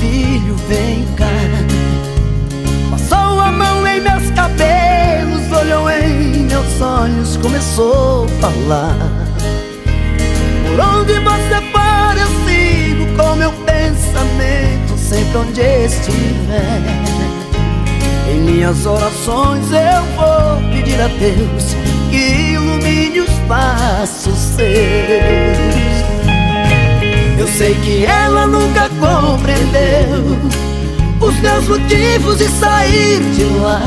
filho, vem cá. Passou a mão em meus cabelos Olhou em meus olhos, começou a falar. Por onde você for eu sigo com meu pensamento Sempre onde estiver. Em minhas orações eu vou pedir a Deus Que ilumine os passos seus. eu sei que ela nunca compreendeu Os meus motivos de sair de lá.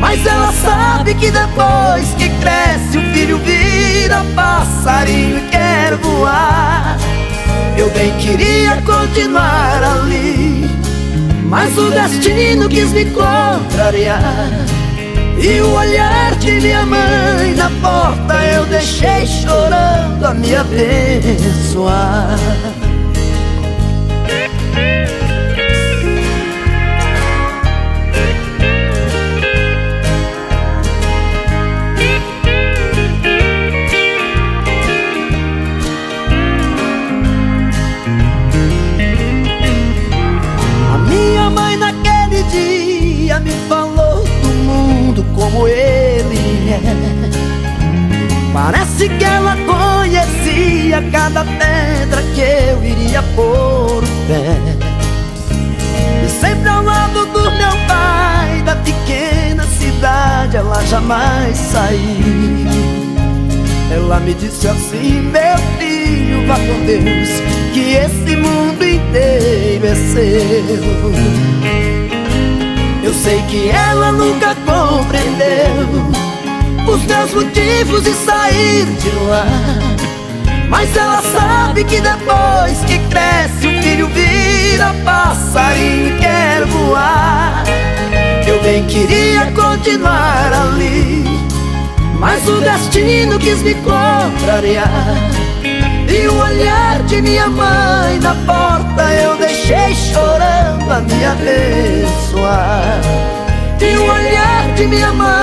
Mas ela sabe que depois que cresce O filho vira passarinho e quer voar. Eu bem queria continuar ali Mas o destino quis me contrariar. E o olhar de minha mãe na porta deixei chorando a me abençoar. Parece que ela conhecia cada pedra que eu iria pôr o pé. E sempre ao lado do meu pai, da pequena cidade, ela jamais saiu. Ela me disse assim, meu filho, vá com Deus, que esse mundo inteiro é seu. Eu sei que ela nunca compreendeu os meus motivos de sair de lá. Mas ela sabe que depois que cresce o filho vira passarinho e quer voar. Eu bem queria continuar ali, mas o destino quis me contrariar. E o olhar de minha mãe na porta eu deixei chorando a me abençoar. E o olhar de minha mãe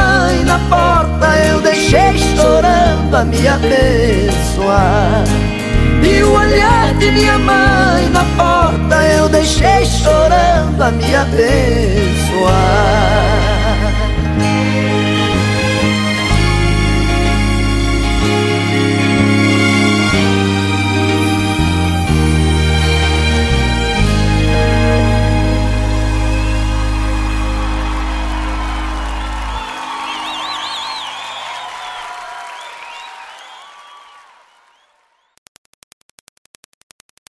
deixei chorando a me abençoar. E o olhar de minha mãe na porta eu deixei chorando a me abençoar.